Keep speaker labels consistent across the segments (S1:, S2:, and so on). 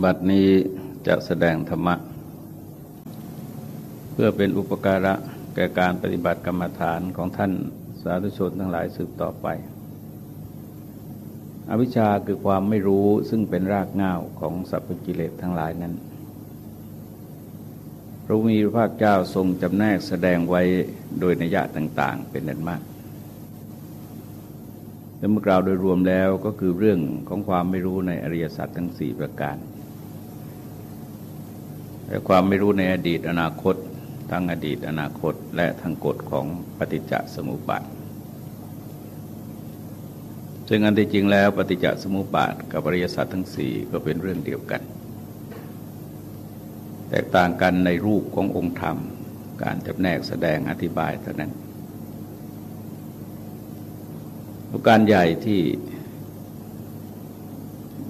S1: บัดนี้จะแสดงธรรมะ เพื่อเป็นอุปการะแก่การปฏิบัติกรรมฐานของท่านสาธุชนทั้งหลายสืบต่อไป อวิชชาคือความไม่รู้ซึ่งเป็นรากง่าวของสัพพกิเลสทั้งหลายนั้นพระมีพระภาคเจ้าทรงจำแนกแสดงไว้โดยนิยะต่างๆ เป็นนันมากและเมื่อกล่าวโดยรวมแล้วก็คือเรื่องของความไม่รู้ในอริยสัจทั้งสี่ประการ และความไม่รู้ในอดีตอนาคต ทั้งอดีตอนาคตและทั้งกฎของปฏิจจสมุปบาทซึ่งอันที่จริงแล้วปฏิจจสมุปบาทกับอริยสัจทั้งสี่ก็เป็นเรื่องเดียวกัน แตกต่างกันในรูปขององค์ธรรม การจำแนกแสดงอธิบายเท่านั้นประการใหญ่ที่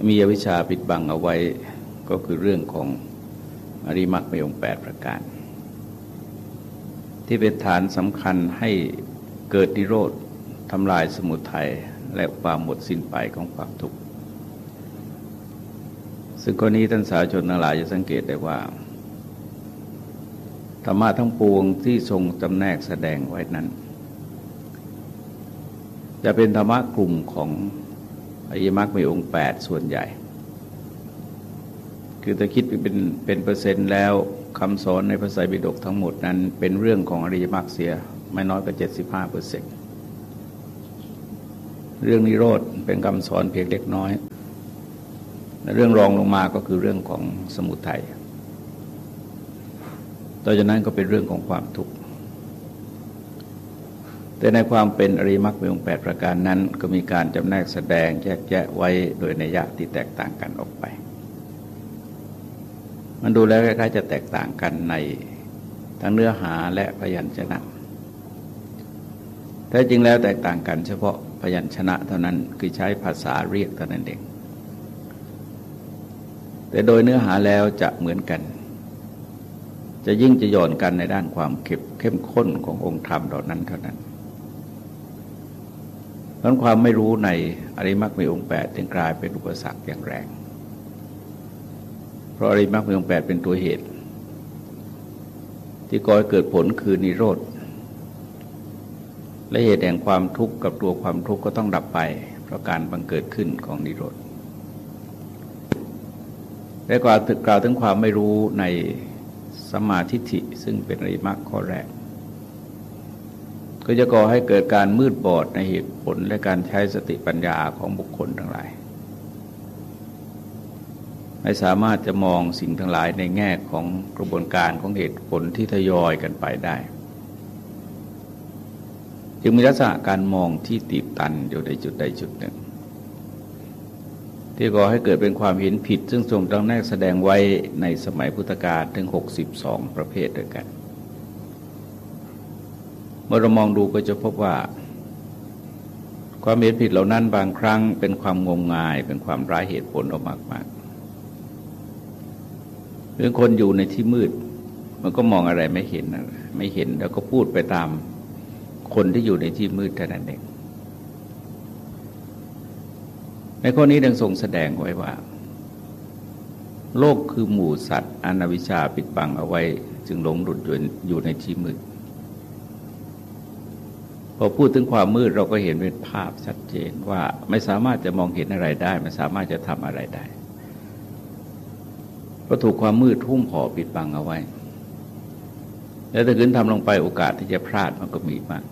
S1: มีอวิชชาปิดบังเอาไว้ก็คือเรื่องของ อริมักมีองค์แปดประการ ที่เป็นฐานสำคัญให้เกิดนิโรธทำลายสมุทัยและความหมดสิ้นไปของความทุกข์ซึ่งกรณีท่านสาชนทั้งหลายจะสังเกตได้ว่าธรรมะทั้งปวงที่ทรงจำแนกแสดงไว้นั้น จะเป็นธรรมะกลุ่มของอริยมรรคมีองค์แปดส่วนใหญ่ คือถ้าคิดเป็นเป็นเปอร์เซ็นต์แล้วคำสอนในพระไตรปิฎกทั้งหมดนั้นเป็นเรื่องของอริยมรรคเสีย ไม่น้อยกว่าเจ็ดสิบห้าเปอร์เซ็นต์เรื่องนิโรธเป็นคำสอนเพียงเล็กน้อย เรื่องรองลงมาก็คือเรื่องของสมุทัยต่อจากนั้นก็เป็นเรื่องของความทุกข์แต่ในความเป็นอริมักมีองค์แปดประการนั้น ก็มีการจำแนกแสดงแยกแยะไว้โดยในยะที่แตกต่างกันออกไป มันดูแล้วคล้ายๆจะแตกต่างกันในทั้งเนื้อหาและพยัญชนะแต่จริงแล้วแตกต่างกันเฉพาะพยัญชนะเท่านั้นคือใช้ภาษาเรียกเท่านั้นเอง แต่โดยเนื้อหาแล้วจะเหมือนกัน จะยิ่งจะย่อนกันในด้านความเข้มข้นขององค์ธรรมเหล่านั้นเท่านั้นเพราะความไม่รู้ในอริมักมีองค์แปดจึงกลายเป็นอุปสรรคอย่างแรง ราะอริมักมีองแปดเป็นตัวเหตุ ที่ก่อให้เกิดผลคือนิโรธ และเหตุแห่งความทุกข์กับตัวความทุกข์ก็ต้องดับไป เพราะการบังเกิดขึ้นของนิโรธและกล่าวถึงกล่าวถึงความไม่รู้ในสมาธิิซึ่งเป็นอริมักข้อแรก ก็จะก่อให้เกิดการมืดบอดในเหตุผลและการใช้สติปัญญาของบุคคลทั้งหลาย ไม่สามารถจะมองสิ่งทั้งหลายในแง่ของกระบวนการของเหตุผลที่ทยอยกันไปได้ จึงมีลักษณะการมองที่ติดตันอยู่ในจุดใดจุดหนึ่ง ที่ก่อให้เกิดเป็นความเห็นผิด ซึ่งทรงตั้งแนกแสดงไว้ในสมัยพุทธกาลถึง 62 ประเภทด้วยกัน เมื่อเรามองดูก็จะพบว่า ความเห็นผิดเหล่านั้นบางครั้งเป็นความงมงายเป็นความร้ายเหตุผลออกมากมากเรื่องคนอยู่ในที่มืด มันก็มองอะไรไม่เห็นไม่เห็นแล้วก็พูดไปตามคนที่อยู่ในที่มืดเท่านั้นเองในข้อนี้ดังทรงแสดงไว้ว่า โลกคือหมู่สัตว์อนาวิชาปิดบังเอาไว้ จึงหลงหลุดอยู่ในที่มืดพอพูดถึงความมืดเราก็เห็นเป็นภาพชัดเจนว่าไม่สามารถจะมองเห็นอะไรได้ ไม่สามารถจะทำอะไรได้ เพราะถูกความมืดทุ่มห่อปิดบังเอาไว้ แล้วถ้าขืนทำลงไปโอกาสที่จะพลาดมันก็มีมาก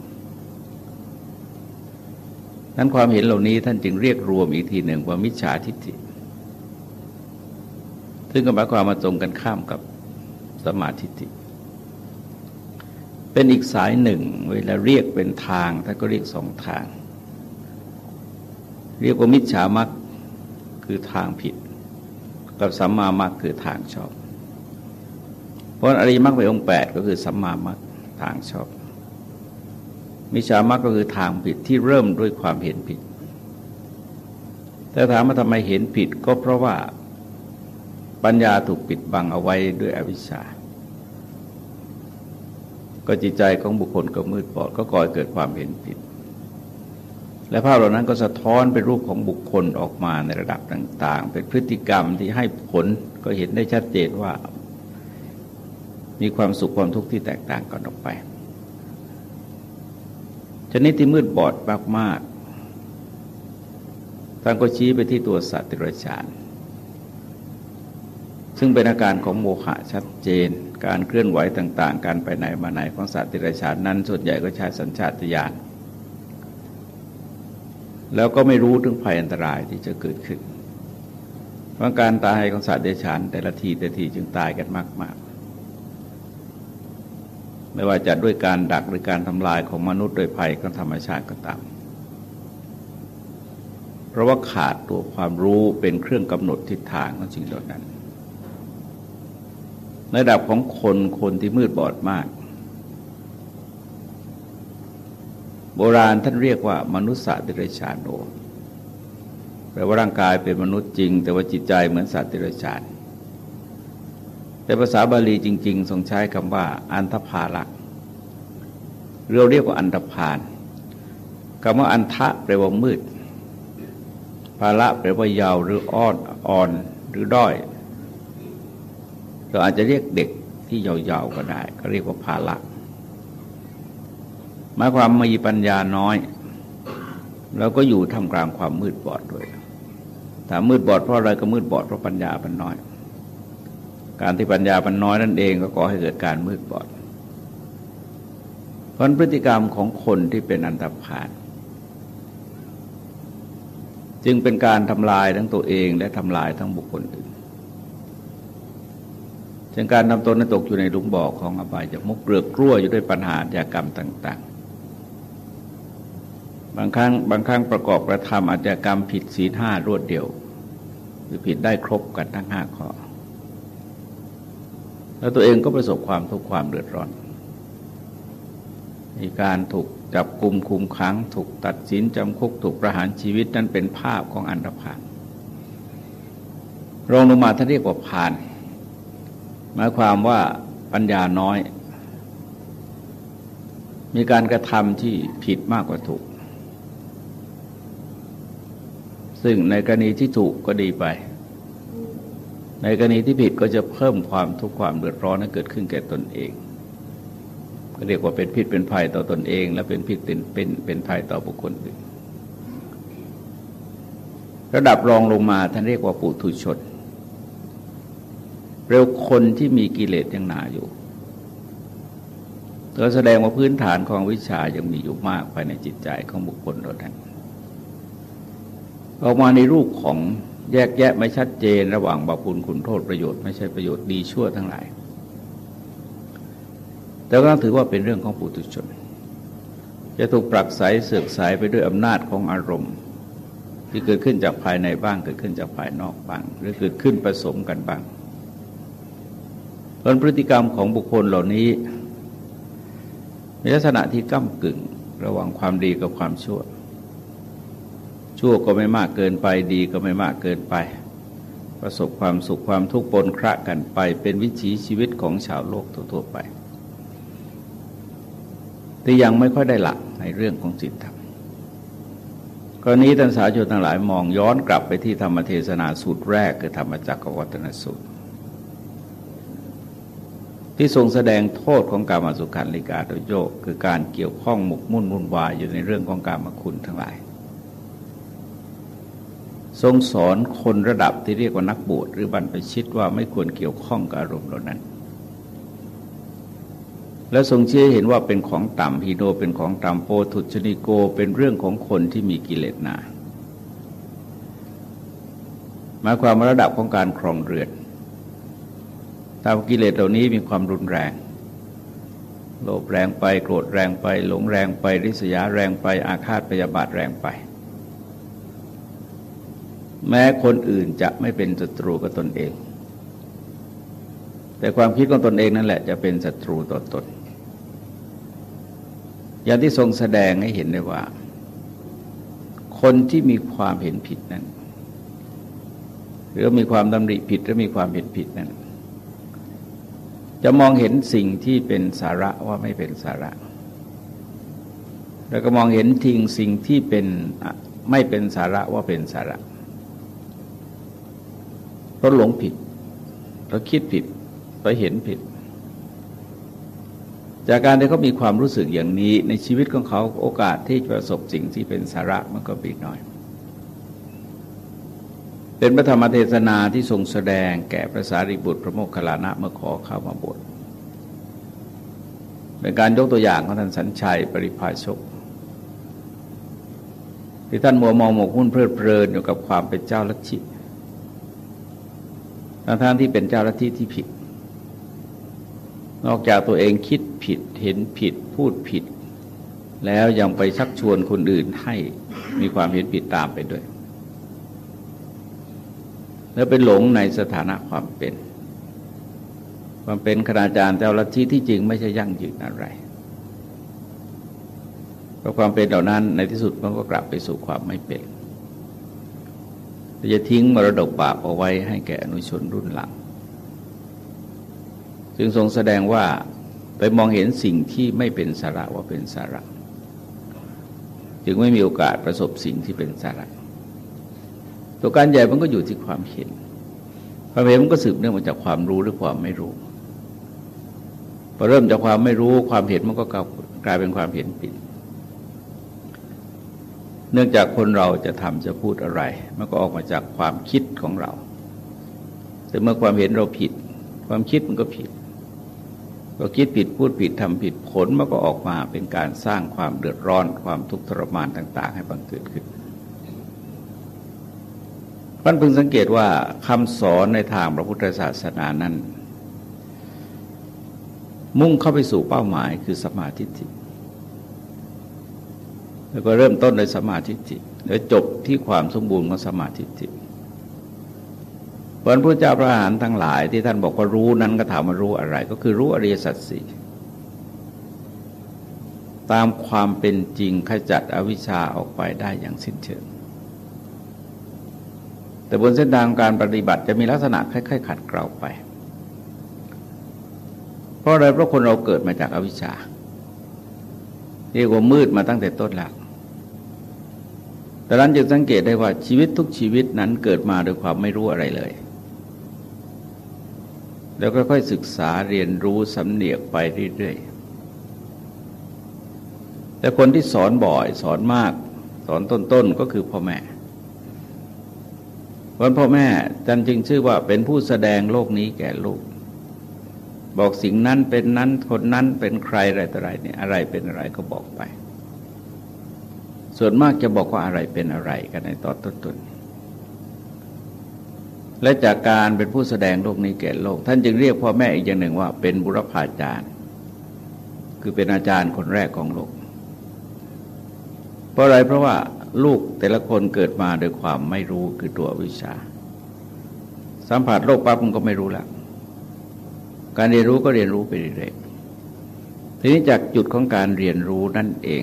S1: นั้นความเห็นเหล่านี้ท่านจึงเรียกรวมอีกทีหนึ่งว่ามิจฉาทิฏฐิ ซึ่งก็หมายความมาตรงกันข้ามกับสมาธิิเป็นอีกสายหนึ่ง เวลาเรียกเป็นทางท่านก็เรียกสองทาง เรียกว่ามิจฉามักคือทางผิด กับสัมมามักคือทางชอบ เพราะอริมักเป็นองค์แปดก็คือสัมมามักทางชอบ มิจามักก็คือทางผิดที่เริ่มด้วยความเห็นผิด แต่ถามว่าทำไมเห็นผิดก็เพราะว่าปัญญาถูกปิดบังเอาไว้ด้วยอวิชชา ก็จิตใจของบุคคลก็มืดบอดก็ก่อเกิดความเห็นผิด และภาพเหล่านั้นก็สะท้อนเป็นรูปของบุคคลออกมาในระดับต่าง ๆ เป็นพฤติกรรมที่ให้ผลก็เห็นได้ชัดเจนว่า มีความสุขความทุกข์ที่แตกต่างกันออกไปชนิดที่มืดบอดมากๆท่านก็ชี้ไปที่ตัวสัตว์ติรชานซึ่งเป็นอาการของโมหะชัดเจน การเคลื่อนไหวต่าง ๆ การไปไหนมาไหนของสัตว์ติรชานนั้นส่วนใหญ่ก็ใช้สัญชาตญาณ แล้วก็ไม่รู้ถึงภัยอันตรายที่จะเกิดขึ้น เพราะการตายของสัตว์เดชานแต่ละทีแต่ทีจึงตายกันมาก ๆ ไม่ว่าจะด้วยการดักหรือการทำลายของมนุษย์โดยภัยของธรรมชาติก็ตามเพราะว่าขาดตัวความรู้เป็นเครื่องกำหนดทิศทางของสิ่งเหล่านั้น ในระดับของคนคนที่มืดบอดมากโบราณท่านเรียกว่ามนุษย์สัตว์ดิเรชานโนแปลว่าร่างกายเป็นมนุษย์จริง แต่ว่าจิตใจเหมือนสัตว์ดิเรชาน แต่ภาษาบาลีจริง ๆ ทรงใช้คำว่า อันธพาลักเราเรียกว่าอันธพาลคำว่าอันทะแปลว่ามืด ภาละแปลว่ายาวหรืออ่อนอ่อนหรือด้อย เราอาจจะเรียกเด็กที่ยาวๆก็ได้ ก็เรียกว่าภาละ หมายความมีปัญญาน้อยแล้วก็อยู่ท่ามกลางความมืดบอดด้วยถ้ามืดบอดเพราะอะไรก็มืดบอดเพราะปัญญามันน้อย การที่ปัญญามันน้อยนั่นเองก็ก่อให้เกิดการมืดบอด เพราะพฤติกรรมของคนที่เป็นอันตรพานจึงเป็นการทำลายทั้งตัวเองและทำลายทั้งบุคคลอื่นเช่นการนำตนนั้นตกอยู่ในหลุมบ่อของอบายจากมุกเกลือกกลั้วอยู่ด้วยปัญหาญากรรมต่าง บางครั้งบางครั้งประกอบกระทำอาจจะกรรมผิดศีลห้ารวดเดียว หรือผิดได้ครบกันทั้งห้าข้อ แล้วตัวเองก็ประสบความทุกข์ความเดือดร้อน มีการถูกจับกลุ่มคุมขัง ถูกตัดสินจำคุกถูกประหารชีวิตนั้นเป็นภาพของอันธพาลรองลงมาท่านเรียกว่าพาน หมายความว่าปัญญาน้อย มีการกระทำที่ผิดมากกว่าถูก ซึ่งในกรณีที่ถูกก็ดีไป ในกรณีที่ผิดก็จะเพิ่มความทุกข์ความเดือดร้อนให้เกิดขึ้นแก่ตนเอง ก็เรียกว่าเป็นพิษเป็นภัยต่อตนเอง และเป็นพิษเป็นเป็นเป็นภัยต่อบุคคลอื่น ระดับรองลงมาท่านเรียกว่าปุถุชนเร็วคนที่มีกิเลสยังหนาอยู่ก็แสดงว่าพื้นฐานของวิชายังมีอยู่มากภายในจิตใจของบุคคลเรานั้น ออกมาในรูปของแยกแยะไม่ชัดเจน ระหว่างบาปุลคุณโทษประโยชน์ไม่ใช่ประโยชน์ดีชั่วทั้งหลาย แต่ก็ถือว่าเป็นเรื่องของปุถุชน จะถูกปรักไสเสือกสายไปด้วยอำนาจของอารมณ์ ที่เกิดขึ้นจากภายในบ้างเกิดขึ้นจากภายนอกบ้าง หรือเกิดขึ้นผสมกันบ้างผลพฤติกรรมของบุคคลเหล่านี้มีลักษณะที่ก้ากึ่งระหว่างความดีกับความชั่ว ชั่วก็ไม่มากเกินไปดีก็ไม่มากเกินไป ประสบความสุขความทุกข์ปนคระกันไป เป็นวิถีชีวิตของชาวโลกทั่วไปที่ยังไม่ค่อยได้หลักในเรื่องของจิตธรรมกรณีท่านสาธุชนทั้งหลายมองย้อนกลับไปที่ธรรมเทศนาสูตรแรกคือธรรมจักรวัตนสูตร ที่ทรงแสดงโทษของการมาสุขันลิกาโดยโยกคือการเกี่ยวข้องหมกมุ่นวุ่นวายอยู่ในเรื่องของการมาคุณทั้งหลาย ทรงสอนคนระดับที่เรียกว่านักบวชหรือบรรพชิตว่าไม่ควรเกี่ยวข้องกับอารมณ์เหล่านั้น แล้วทรงเชื่อเห็นว่าเป็นของต่ำฮีโนเป็นของต่ำโปทุชนิโกเป็นเรื่องของคนที่มีกิเลสหนาหมายความระดับของการครองเรือนตามกิเลสเหล่านี้มีความรุนแรง โลภแรงไปโกรธแรงไป หลงแรงไป ริษยาแรงไป อาฆาตพยาบาทแรงไป แม้คนอื่นจะไม่เป็นศัตรูกับตนเอง แต่ความคิดของตนเองนั่นแหละจะเป็นศัตรูต่อตน อย่างที่ทรงแสดงให้เห็นได้ว่า คนที่มีความเห็นผิดนั้น หรือมีความดำริผิดหรือมีความเห็นผิดนั้น จะมองเห็นสิ่งที่เป็นสาระว่าไม่เป็นสาระ แล้วก็มองเห็นทิ้งสิ่งที่เป็นไม่เป็นสาระว่าเป็นสาระ เราหลงผิด เราคิดผิด เราเห็นผิด จากการที่เขามีความรู้สึกอย่างนี้ ในชีวิตของเขาโอกาสที่จะประสบสิ่งที่เป็นสาระมันก็ปีน้อย เป็นพระธรรมเทศนาที่ทรงแสดงแก่พระสารีบุตรพระโมคคัลลานะเมื่อขอเข้ามาบวชเป็นการยกตัวอย่างของท่านสัญชัยปริภาชกที่ท่านมัวมองหมกหุ้นเพลิดเพลินอยู่กับความเป็นเจ้าลัทธิ ทั้งที่เป็นเจ้าลัทธิที่ผิด นอกจากตัวเองคิดผิดเห็นผิดพูดผิด แล้วยังไปชักชวนคนอื่นให้มีความเห็นผิดตามไปด้วย แล้วเป็นหลงในสถานะความเป็น ความเป็นคณาจารย์เจ้าลัทธิที่จริงไม่ใช่ยั่งยืนอะไรเพราะความเป็นเหล่านั้นในที่สุดมันก็กลับไปสู่ความไม่เป็น จะทิ้งมรดกบาปเอาไว้ให้แก่อนุชนรุ่นหลัง จึงทรงแสดงว่าไปมองเห็นสิ่งที่ไม่เป็นสาระว่าเป็นสาระ จึงไม่มีโอกาสประสบสิ่งที่เป็นสาระ ตัวการใหญ่มันก็อยู่ที่ความเห็น ความเห็นมันก็สืบเนื่องมาจากความรู้หรือความไม่รู้พอเริ่มจากความไม่รู้ความเห็นมันก็กลายเป็นความเห็นผิด เนื่องจากคนเราจะทำจะพูดอะไร มันก็ออกมาจากความคิดของเรา แต่เมื่อความเห็นเราผิด ความคิดมันก็ผิดก็คิดผิดพูดผิดทำผิดผลมันก็ออกมาเป็นการสร้างความเดือดร้อนความทุกข์ทรมานต่าง ๆ ให้บังเกิดขึ้นท่านพึงสังเกตว่าคำสอนในทางพระพุทธศาสนานั้น มุ่งเข้าไปสู่เป้าหมายคือสมาธิิ แล้วก็เริ่มต้นในสมาธิจิตแล้วจบที่ความสมบูรณ์ของสมาธิจิตพระพุทธเจ้าพระอรหันต์ทั้งหลายที่ท่านบอกว่ารู้นั้นก็ถามว่ารู้อะไร ก็คือรู้อริยสัจสี่ตามความเป็นจริงขจัดอวิชชาออกไปได้อย่างสิ้นเชิง แต่บนเส้นทางการปฏิบัติจะมีลักษณะคล้ายๆขัดเกลาไป เพราะอะไรเพราะคนเราเกิดมาจากอวิชชาเรียกว่ามืดมาตั้งแต่ต้นแล้ว แต่นั้นจะสังเกตได้ว่าชีวิตทุกชีวิตนั้นเกิดมาโดยความไม่รู้อะไรเลย แล้วก็ค่อยศึกษาเรียนรู้สำเนียกไปเรื่อยๆ แต่คนที่สอนบ่อย สอนมาก สอนต้นๆก็คือพ่อแม่วันพ่อแม่จันจึงชื่อว่าเป็นผู้แสดงโลกนี้แก่ลูก บอกสิ่งนั้นเป็นนั้นคนนั้นเป็นใครอะไรต่ออะไรเนี่ยอะไรเป็นอะไรก็บอกไป ส่วนมากจะบอกว่าอะไรเป็นอะไรกันในตอนต้นๆและจากการเป็นผู้แสดงโลกนี้แก่โลก ท่านจึงเรียกพ่อแม่อีกอย่างหนึ่งว่าเป็นบุรพาจารย์ คือเป็นอาจารย์คนแรกของโลก เพราะอะไรเพราะว่าลูกแต่ละคนเกิดมาโดยความไม่รู้คือตัววิชา สัมผัสโลกปั๊บมันก็ไม่รู้แล้วการเรียนรู้ก็เรียนรู้ไปเรื่อยๆทีนี้จากจุดของการเรียนรู้นั่นเอง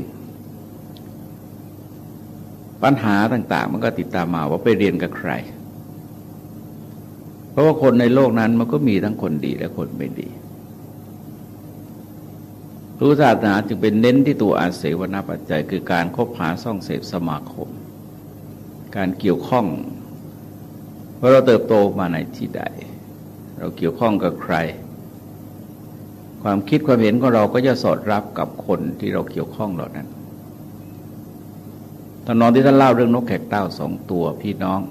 S1: ปัญหาต่าง ๆ มันก็ติดตามมาว่าไปเรียนกับใคร เพราะว่าคนในโลกนั้นมันก็มีทั้งคนดีและคนไม่ดีรู้ศาสนาจึงเป็นเน้นที่ตัวอาศัยวนาปัจจัย คือการคบหาซ่องเสพสมาคม การเกี่ยวข้องว่าเราเติบโตมาในที่ใด เราเกี่ยวข้องกับใคร ความคิดความเห็นของเราก็จะสอดรับกับคนที่เราเกี่ยวข้องเหล่านั้น ตอนนอนที่ท่านเล่าเรื่องนกแขกเต้าสองตัวพี่น้อง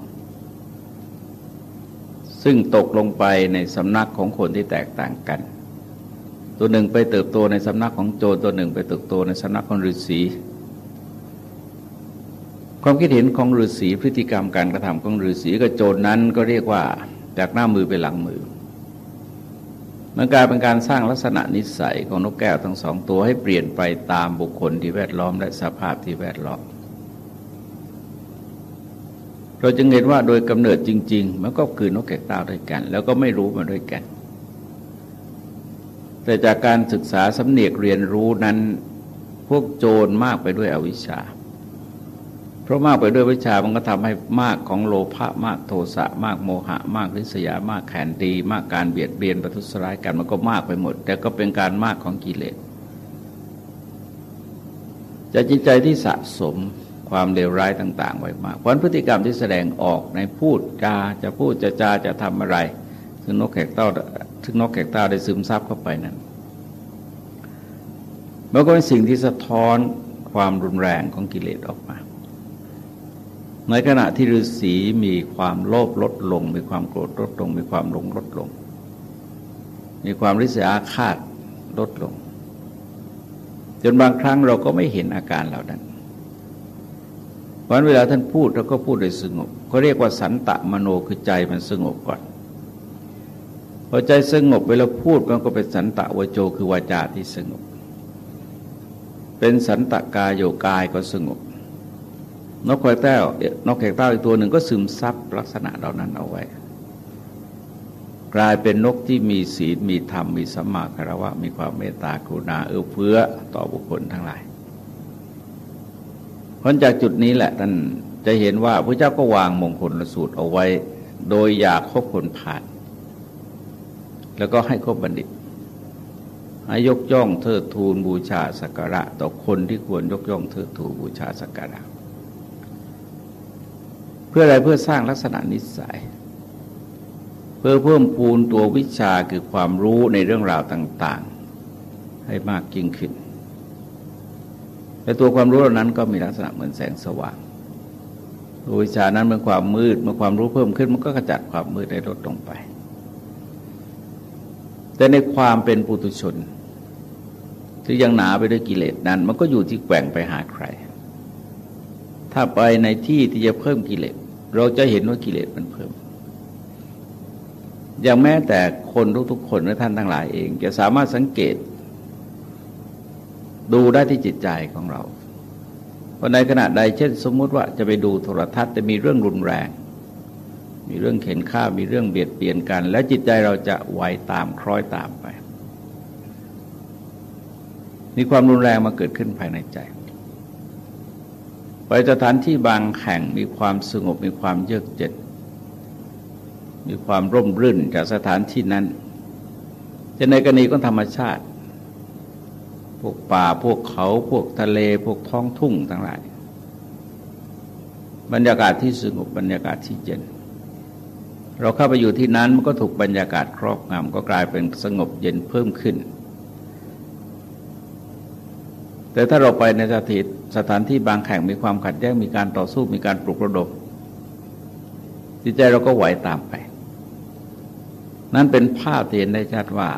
S1: ซึ่งตกลงไปในสำนักของคนที่แตกต่างกัน ตัวหนึ่งไปเติบโตในสำนักของโจรตัวหนึ่งไปเติบโตในสำนักของฤาษีความคิดเห็นของฤาษีพฤติกรรมการกระทำของฤาษีกับโจรนั้นก็เรียกว่าจากหน้ามือไปหลังมือมันกลายเป็นการสร้างลักษณะนิสัยของนกแก้วทั้งสองตัวให้เปลี่ยนไปตามบุคคลที่แวดล้อมและสภาพที่แวดล้อม เราจึงเห็นว่าโดยกำเนิดจริง ๆ มันก็คือนกแกะตาด้วยกัน แล้วก็ไม่รู้มาด้วยกัน แต่จากการศึกษาสำเนียกเรียนรู้นั้น พวกโจรมากไปด้วยอวิชชา เพราะมากไปด้วยวิชามันก็ทำให้มากของโลภะมากโทสะมากโมหะ มากริษยามากแขนดี มากการเบียดเบียนประทุษร้ายกันมันก็มากไปหมด แต่ก็เป็นการมากของกิเลสจะจิตใจที่สะสม ความเลวร้ายต่าง ๆ ไว้มากเพราะพฤติกรรมที่แสดงออกในพูดจาจะพูดจะจาจะทำอะไร ซึ่งนกแขกเต้าซึ่งนกแขกเต้าได้ซึมซับเข้าไปนั้นมันก็เป็นสิ่งที่สะท้อนความรุนแรงของกิเลสออกมา ในขณะที่ฤาษีมีความโลภลดลง มีความโกรธลดลง มีความหลงลดลง มีความริษยาฆาตลดลง จนบางครั้งเราก็ไม่เห็นอาการเหล่านั้น เพราะเวลาท่านพูดเราก็พูดโดยสงบก็เรียกว่าสันตะมโนคือใจมันสงบก่อนพอใจสงบเวลาพูดมันก็เป็นสันตะวโจคือวาจาที่สงบ เป็นสันตะกายโยกายก็สงบ นกแขกเต้านกแขกเต้าอีกตัวหนึ่งก็ซึมซับลักษณะเหล่านั้นเอาไว้ กลายเป็นนกที่มีศีลมีธรรมมีสัมมาคารวะ มีความเมตตากรุณาเอื้อเฟื้อต่อบุคคลทั้งหลาย เพราะจากจุดนี้แหละท่านจะเห็นว่าพระเจ้าก็วางมงคลสูตรเอาไว้ โดยอยากคบคนผ่าน แล้วก็ให้คบบัณฑิตให้ยกย่องเทิดทูนบูชาสักการะ ต่อคนที่ควรยกย่องเทิดทูนบูชาสักการะ เพื่ออะไรเพื่อสร้างลักษณะนิสัย เพื่อเพิ่มพูนตัววิชาคือความรู้ในเรื่องราวต่าง ๆ ให้มากยิ่งขึ้น แต่ตัวความรู้เหล่านั้นก็มีลักษณะเหมือนแสงสว่างวิชานั้นเมื่อความมืดเมื่อความรู้เพิ่มขึ้นมันก็กระจัดความมืดได้ลดลงไป แต่ในความเป็นปุถุชนที่ยังหนาไปด้วยกิเลสนั้น มันก็อยู่ที่แกว่งไปหาใคร ถ้าไปในที่ที่จะเพิ่มกิเลสเราจะเห็นว่ากิเลสมันเพิ่ม อย่างแม้แต่คนทุกๆคนและท่านทั้งหลายเอง จะสามารถสังเกต ดูได้ที่จิตใจของเราพราในขณะใดเช่น สมมุติว่าจะไปดูโทรทัศน์แต่มีเรื่องรุนแรง มีเรื่องเข็นฆ่ามีเรื่องเบียดเบียนกัน แล้วจิตใจเราจะไหวตามคล้อยตามไป มีความรุนแรงมาเกิดขึ้นภายในใจ ไปสถานที่บางแห่งมีความสงบมีความเยือกเย็นมีความร่มรื่นจากสถานที่นั้นจะในกรณีก็ธรรมชาติ พวกป่าพวกเขาพวกทะเลพวกท้องทุ่งทั้งหลาย บรรยากาศที่สงบบรรยากาศที่เย็น เราเข้าไปอยู่ที่นั้นมันก็ถูกบรรยากาศครอบงำก็กลายเป็นสงบเย็นเพิ่มขึ้น แต่ถ้าเราไปในสถานสถานที่บางแห่งมีความขัดแย้งมีการต่อสู้มีการปลุกระดมจิตใจเราก็ไหวตามไป นั้นเป็นภาพเห็นได้ชัดว่า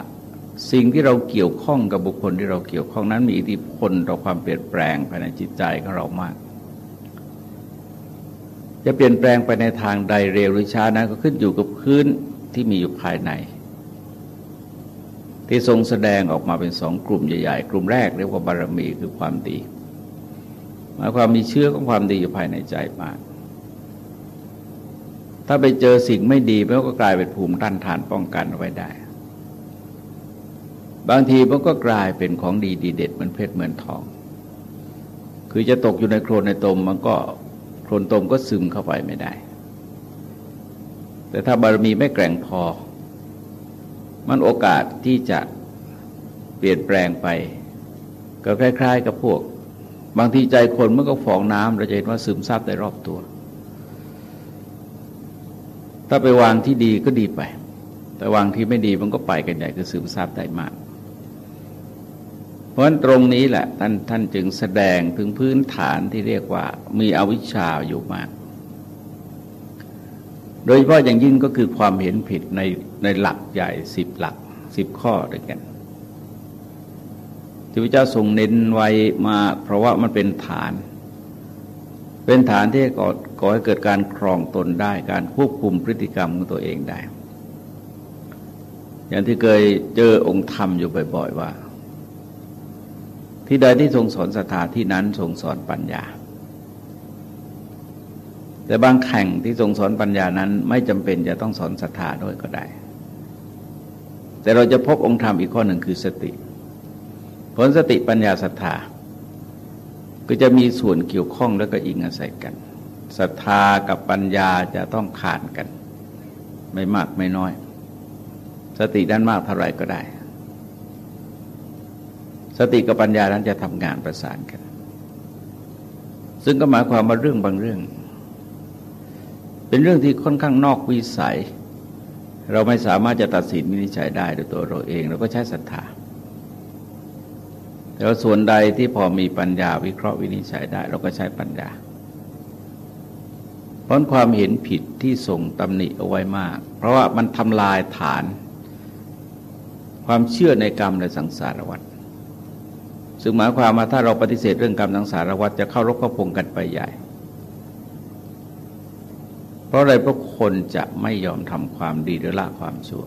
S1: สิ่งที่เราเกี่ยวข้องกับบุคคลที่เราเกี่ยวข้องนั้นมีอิทธิพลต่อความเปลี่ยนแปลงภายในจิตใจของเรามาก จะเปลี่ยนแปลงไปในทางใดเร็วหรือช้านั้นก็ขึ้นอยู่กับพื้นที่มีอยู่ภายใน ที่ทรงแสดงออกมาเป็นสองกลุ่มใหญ่ๆ กลุ่มแรกเรียกว่าบารมีคือความดีหมายความมีเชื้อของความดีอยู่ภายในใจมาก ถ้าไปเจอสิ่งไม่ดีมันก็กลายเป็นภูมิต้านทานป้องกันเอาไว้ได้ บางทีมันก็กลายเป็นของดีดีเด็ดเหมือนเพชรเหมือนทอง คือจะตกอยู่ในโครนในตมมันก็โครนตมก็ซึมเข้าไปไม่ได้ แต่ถ้าบารมีไม่แกร่งพอ มันโอกาสที่จะเปลี่ยนแปลงไป ก็คล้าย ๆ กับพวก บางทีใจคนมันก็ฟองน้ำเราจะเห็นว่าซึมซาบได้รอบตัว ถ้าไปวางที่ดีก็ดีไป แต่วางที่ไม่ดีมันก็ไปกันใหญ่คือซึมซาบได้มาก ราะฉะนั้นตรงนี้แหละท่านท่านจึงแสดงถึงพื้นฐานที่เรียกว่ามีอวิชชาอยู่มาก โดยเฉพาะอย่างยิ่งก็คือความเห็นผิดในในหลักใหญ่สิบหลักสิบข้อด้วยกันที่พระเจ้าทรงเน้นไว้มาเพราะว่ามันเป็นฐาน เป็นฐานที่ก่อก่อให้เกิดการครองตนได้การควบคุมพฤติกรรมของตัวเองได้ อย่างที่เคยเจอองค์ธรรมอยู่บ่อย ๆ ว่า ที่ใดที่ทรงสอนศรัทธาที่นั้นทรงสอนปัญญา แต่บางแข่งที่ทรงสอนปัญญานั้นไม่จำเป็นจะต้องสอนศรัทธาด้วยก็ได้ แต่เราจะพบองค์ธรรมอีกข้อหนึ่งคือสติ ผลสติปัญญาศรัทธาก็จะมีส่วนเกี่ยวข้องแล้วก็อิงอาศัยกันศรัทธากับปัญญาจะต้องขานกัน ไม่มากไม่น้อย สติด้านมากเท่าไหร่ก็ได้ สติกับปัญญานั้นจะทำงานประสานกัน ซึ่งก็หมายความว่าเรื่องบางเรื่อง เป็นเรื่องที่ค่อนข้างนอกวิสัย เราไม่สามารถจะตัดสินวินิจฉัยได้ด้วยตัวเราเอง เราก็ใช้ศรัทธาแต่ว่าส่วนใดที่พอมีปัญญาวิเคราะห์วินิจฉัยได้ เราก็ใช้ปัญญาเพราะความเห็นผิดที่ส่งตำหนิเอาไว้มาก เพราะว่ามันทำลายฐาน ความเชื่อในกรรมและสังสารวัฏ ซึ่งหมายความว่าถ้าเราปฏิเสธเรื่องกรรมสังสารวัฏจะเข้ารบเข้าพงกันไปใหญ่ เพราะอะไรเพราะคนจะไม่ยอมทำความดีหรือละความชั่ว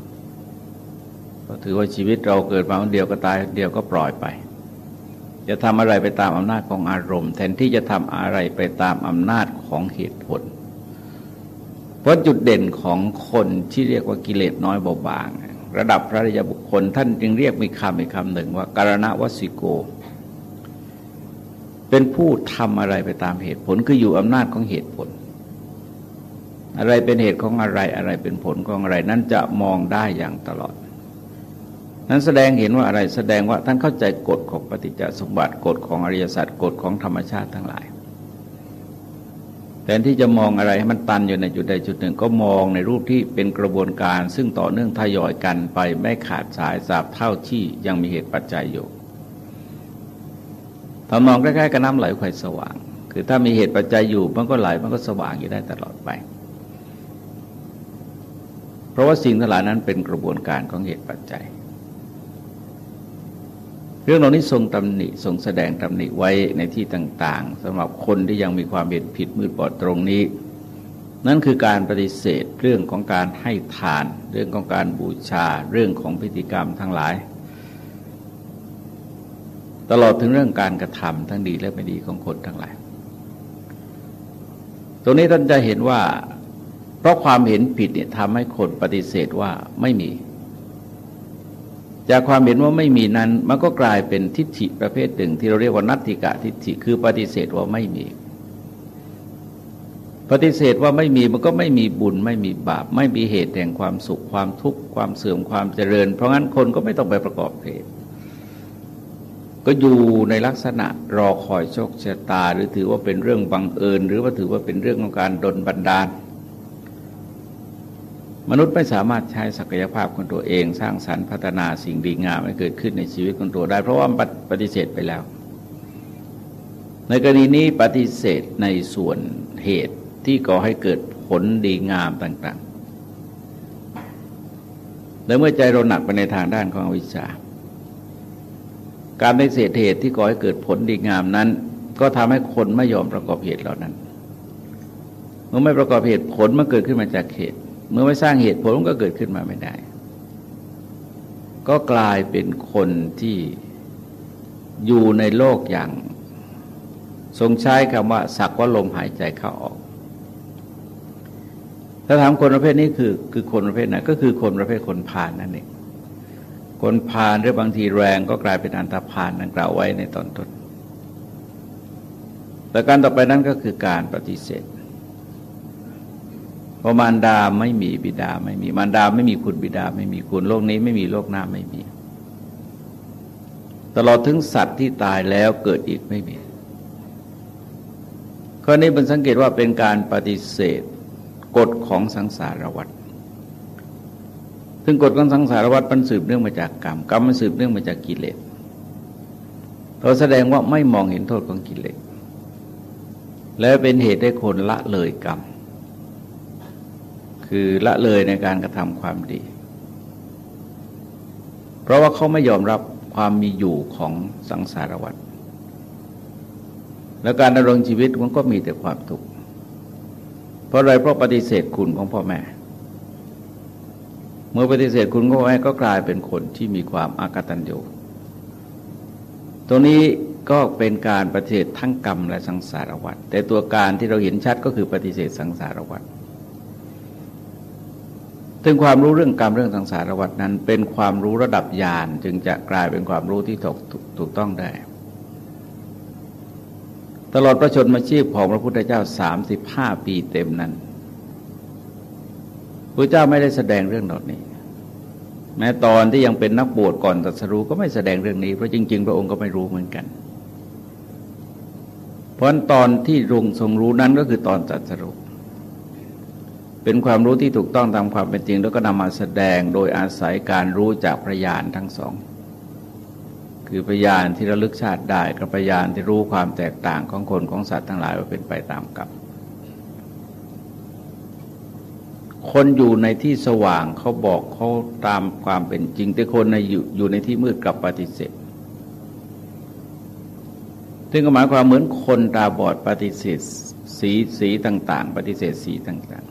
S1: ก็ถือว่าชีวิตเราเกิดมาคนเดียวก็ตายเดียวก็ปล่อยไป จะทำอะไรไปตามอำนาจของอารมณ์ แทนที่จะทำอะไรไปตามอำนาจของเหตุผล เพราะจุดเด่นของคนที่เรียกว่ากิเลสน้อยเบาบางระดับพระริยบุคคลท่านจึงเรียกมีคำอีกคำหนึ่งว่าการณวสิโก เป็นผู้ทำอะไรไปตามเหตุผลคืออยู่อำนาจของเหตุผล อะไรเป็นเหตุของอะไรอะไรเป็นผลของอะไร นั้นจะมองได้อย่างตลอด นั้นแสดงเห็นว่าอะไรแสดงว่าท่านเข้าใจกฎของปฏิจจสมบัติกฎของอริยสัจกฎของธรรมชาติทั้งหลายแต่ที่จะมองอะไรให้มันตันอยู่ในจุดใดจุดหนึ่ง ก็มองในรูปที่เป็นกระบวนการ ซึ่งต่อเนื่องทยอยกันไปไม่ขาดสายสาบเท่าที่ยังมีเหตุปัจจัยอยู่ ทำนองใกล้ๆกับน้ำไหลไฟสว่าง คือถ้ามีเหตุปัจจัยอยู่มันก็ไหลมันก็สว่างอยู่ได้ตลอดไป เพราะว่าสิ่งทั้งหลายนั้นเป็นกระบวนการของเหตุปัจจัย เรื่องเหล่านี้ทรงตำหนิทรงแสดงตำหนิไว้ในที่ต่างๆสำหรับคนที่ยังมีความเห็นผิดมืดบอดตรงนี้ นั่นคือการปฏิเสธเรื่องของการให้ทาน เรื่องของการบูชาเรื่องของพิธีกรรมทั้งหลาย ตลอดถึงเรื่องการกระทำทั้งดีและไม่ดีของคนทั้งหลาย ตรงนี้ท่านจะเห็นว่า เพราะความเห็นผิดเนี่ยทำให้คนปฏิเสธว่าไม่มี จากความเห็นว่าไม่มีนั้น มันก็กลายเป็นทิฏฐิประเภทหนึ่ง ที่เราเรียกว่านัตติกะทิฏฐิคือปฏิเสธว่าไม่มี ปฏิเสธว่าไม่มีมันก็ไม่มีบุญ ไม่มีบาป ไม่มีเหตุแห่งความสุขความทุกข์ความเสื่อมความเจริญ เพราะงั้นคนก็ไม่ต้องไปประกอบเหตุ ก็อยู่ในลักษณะรอคอยโชคชะตา หรือถือว่าเป็นเรื่องบังเอิญ หรือว่าถือว่าเป็นเรื่องของการดลบันดาล มนุษย์ไม่สามารถใช้ศักยภาพของตัวเอง สร้างสรรค์พัฒนาสิ่งดีงามให้เกิดขึ้นในชีวิตของตัวได้ เพราะว่าปฏิเสธไปแล้ว ในกรณีนี้ปฏิเสธในส่วนเหตุที่ก่อให้เกิดผลดีงามต่าง ๆ แล้วเมื่อใจเราหนักไปในทางด้านของวิชา การในเศษเหตุที่ก่อให้เกิดผลดีงามนั้น ก็ทำให้คนไม่ยอมประกอบเหตุเหล่านั้นเมื่อไม่ประกอบเหตุผลมันเกิดขึ้นมาจากเหตุ เมื่อไม่สร้างเหตุผลมันก็เกิดขึ้นมาไม่ได้ ก็กลายเป็นคนที่อยู่ในโลกอย่าง ทรงใช้คำว่า สักว่าลมหายใจเข้าออก ถ้าถามคนประเภทนี้คือคือคนประเภทไหนก็คือคนประเภทคนผ่านนั่นเอง คนพาลหรือบางทีแรงก็กลายเป็นอันตรพานดังกล่าวไว้ในตอนต้นแต่การต่อไปนั้นก็คือการปฏิเสธเพราะมารดาไม่มีบิดาไม่มีมารดาไม่มีคุณบิดาไม่มีคุณโลกนี้ไม่มีโลกหน้าไม่มี ตลอดถึงสัตว์ที่ตายแล้วเกิดอีกไม่มีข้อนี้เป็นสังเกตว่าเป็นการปฏิเสธกฎของสังสารวัฏ ซึ่งกฎของสังสารวัฏมันสืบเนื่องมาจากกรรมกรรมมันสืบเนื่องมาจากกิเลสเราแสดงว่าไม่มองเห็นโทษของกิเลสและเป็นเหตุให้คนละเลยกรรม คือละเลยในการกระทำความดี เพราะว่าเขาไม่ยอมรับความมีอยู่ของสังสารวัฏและการดำรงชีวิตมันก็มีแต่ความทุกข์เพราะอะไรเพราะปฏิเสธคุณของพ่อแม่ เมื่อปฏิเสธคุณก็ไว้ก็กลายเป็นคนที่มีความอากตัญญูตรงนี้ก็เป็นการปฏิเสธทั้งกรรมและสังสารวัฏแต่ตัวการที่เราเห็นชัดก็คือปฏิเสธสังสารวัฏถึงความรู้เรื่องกรรมเรื่องสังสารวัฏนั้น เป็นความรู้ระดับญาณจึงจะกลายเป็นความรู้ที่ถูกถูกต้องได้ ตลอดประชนมาชีพของพระพุทธเจ้าสามสิบห้าปีเต็มนั้น พระเจ้าไม่ได้แสดงเรื่องเหล่านี้ แม้ตอนที่ยังเป็นนักบวชก่อนตรัสรู้ก็ไม่แสดงเรื่องนี้เพราะจริง ๆ พระองค์ก็ไม่รู้เหมือนกัน เพราะตอนที่รุงทรงรู้นั้นก็คือตอนจัดสรุปเป็นความรู้ที่ถูกต้องตามความเป็นจริง แล้วก็นำมาแสดงโดยอาศัยการรู้จากพยานทั้งสอง คือพยานที่ระลึกชาติได้กับพยานที่รู้ความแตกต่างของคนของสัตว์ทั้งหลายว่าเป็นไปตามกรรม คนอยู่ในที่สว่างเขาบอกเขาตามความเป็นจริง แต่คนในอยู่อยู่ในที่มืดกลับปฏิเสธซึ่งหมายความเหมือนคนตาบอดปฏิเสธสีสีต่าง ๆ ปฏิเสธสีต่าง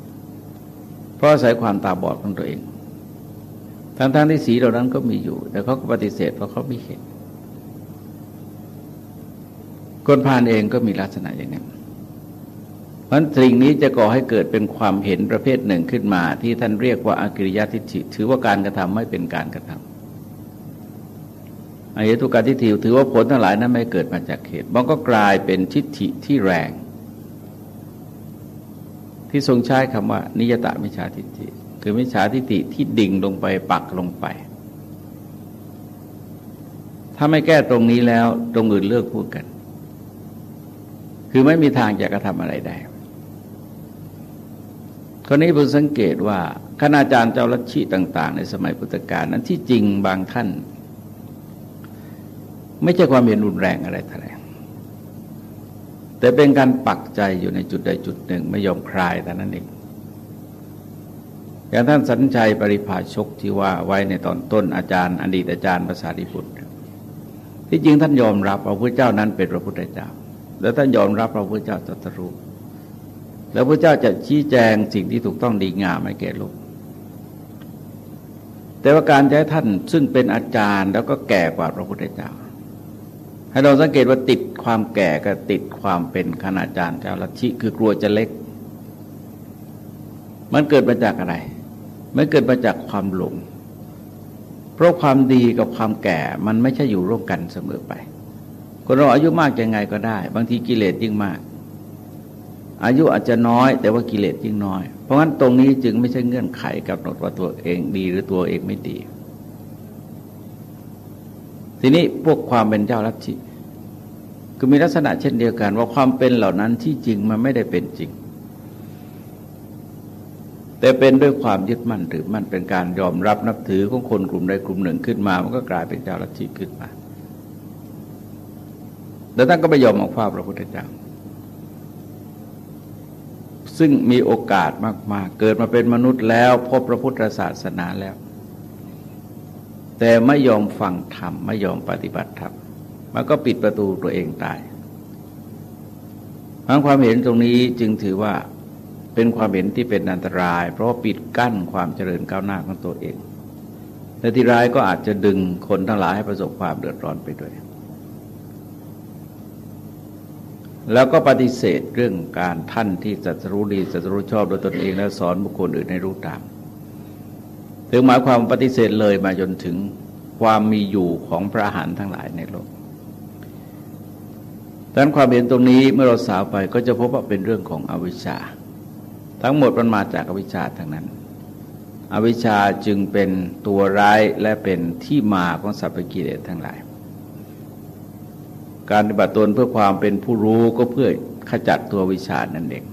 S1: ๆ เพราะอาศัยความตาบอดของตัวเอง ทั้งๆที่สีเหล่านั้นก็มีอยู่ แต่เขาก็ปฏิเสธเพราะเขาไม่เห็นคนพานเองก็มีลักษณะอย่างนั้น พราะสิ่งนี้จะก่อให้เกิดเป็นความเห็นประเภทหนึ่งขึ้นมา ที่ท่านเรียกว่าอากิริยทิฏฐิถือว่าการกระทำไม่เป็นการกระทำอายตุกาทิฏฐิถือว่าผลทั้งหลายนั้นไม่เกิดมาจากเหตุมันก็กลายเป็นทิฏฐิที่แรง ที่ทรงใช้คำว่า นิยตามิชาทิฏฐิคือมิชาทิฏฐิที่ดิ่งลงไปปักลงไป ถ้าไม่แก้ตรงนี้แล้วตรงอื่นเลิกพูดกัน คือไม่มีทางจะกระทำอะไรได้ คนนี้ผมสังเกตว่าคณาจารย์เจ้าลัทธิต่าง ๆ ในสมัยพุทธกาลนั้นที่จริงบางท่าน ไม่ใช่ความเห็นรุนแรงอะไรท่าไหร่แต่เป็นการปักใจอยู่ในจุดใดจุดหนึ่งไม่ยอมคลายแต่นั้นเองอย่างท่านสัญชัยปริภาชกที่ว่าไว้ในตอนต้นอาจารย์ อดีตอาจารย์ภาษาดิบุตรที่จริงท่านยอมรับพระพุทธเจ้านั้นเป็นพระพุทธเจ้า แล้วท่านยอมรับพระพุทธเจ้าตรัสรู้ แล้วพระเจ้าจะชี้แจงสิ่งที่ถูกต้องดีงามให้แก่โลก แต่ว่าการใช้ท่านซึ่งเป็นอาจารย์แล้วก็แก่กว่าพระพุทธเจ้า ให้เราสังเกตว่าติดความแก่กับติดความเป็นคณาจารย์เจ้าลัทธิคือกลัวจะเล็ก มันเกิดมาจากอะไร มันเกิดมาจากความหลง เพราะความดีกับความแก่มันไม่ใช่อยู่ร่วมกันเสมอไป คนเราอายุมากยังไงก็ได้ บางทีกิเลสยิ่งมาก อายุอาจจะน้อย แต่ว่ากิเลสยิ่งน้อย เพราะงั้นตรงนี้จึงไม่ใช่เงื่อนไขกับหนดว่าตัวเองดีหรือตัวเองไม่ดี ทีนี้พวกความเป็นเจ้าลัทธิก็มีลักษณะเช่นเดียวกัน ว่าความเป็นเหล่านั้นที่จริงมันไม่ได้เป็นจริง แต่เป็นด้วยความยึดมั่นหรือมั่นเป็นการยอมรับนับถือของคนกลุ่มใดกลุ่มหนึ่งขึ้นมา มันก็กลายเป็นเจ้าลัทธิขึ้นมาแล้วท่านก็ไม่ยอมออกภาพพระพุทธเจ้า ซึ่งมีโอกาสมาก ๆ เกิดมาเป็นมนุษย์แล้ว พบพระพุทธศาสนาแล้ว แต่ไม่ยอมฟังธรรมไม่ยอมปฏิบัติธรรมมันก็ปิดประตูตัวเองตายพังความเห็นตรงนี้จึงถือว่าเป็นความเห็นที่เป็นอันตราย เพราะปิดกั้นความเจริญก้าวหน้าของตัวเองและที่ร้ายก็อาจจะดึงคนทั้งหลายให้ประสบความเดือดร้อนไปด้วย แล้วก็ปฏิเสธเรื่องการท่านที่จัตรู้ดีจัตรู้ชอบโดยตนเองและสอนบุคคลอื่นให้รู้ตาม ถึงหมายความปฏิเสธเลยมาจนถึงความมีอยู่ของพระหันทั้งหลายในโลกดังนั้นความเห็นตรงนี้เมื่อเราสาวไปก็จะพบว่าเป็นเรื่องของอวิชชา ทั้งหมดมันมาจากอวิชชาทั้งนั้น อวิชชาจึงเป็นตัวร้ายและเป็นที่มาของสัพพกิเลสทั้งหลาย การปฏิบัติตนเพื่อความเป็นผู้รู้ก็เพื่อขจัดตัววิชานั่นเอง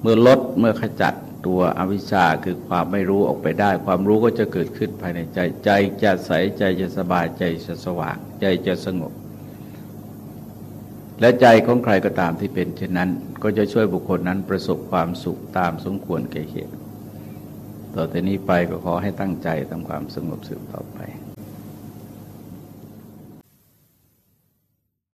S1: เมื่อลดเมื่อขจัดตัวอวิชชาคือความไม่รู้ออกไปได้ ความรู้ก็จะเกิดขึ้นภายในใจใจจะใสใจจะสบายใจจะสว่าง ใจจะสงบ และใจของใครก็ตามที่เป็นเช่นนั้น ก็จะช่วยบุคคลนั้นประสบความสุขตามสมควรแก่เหตุต่อแต่นี้ไปก็ขอให้ตั้งใจทำความสงบสืบต่อไป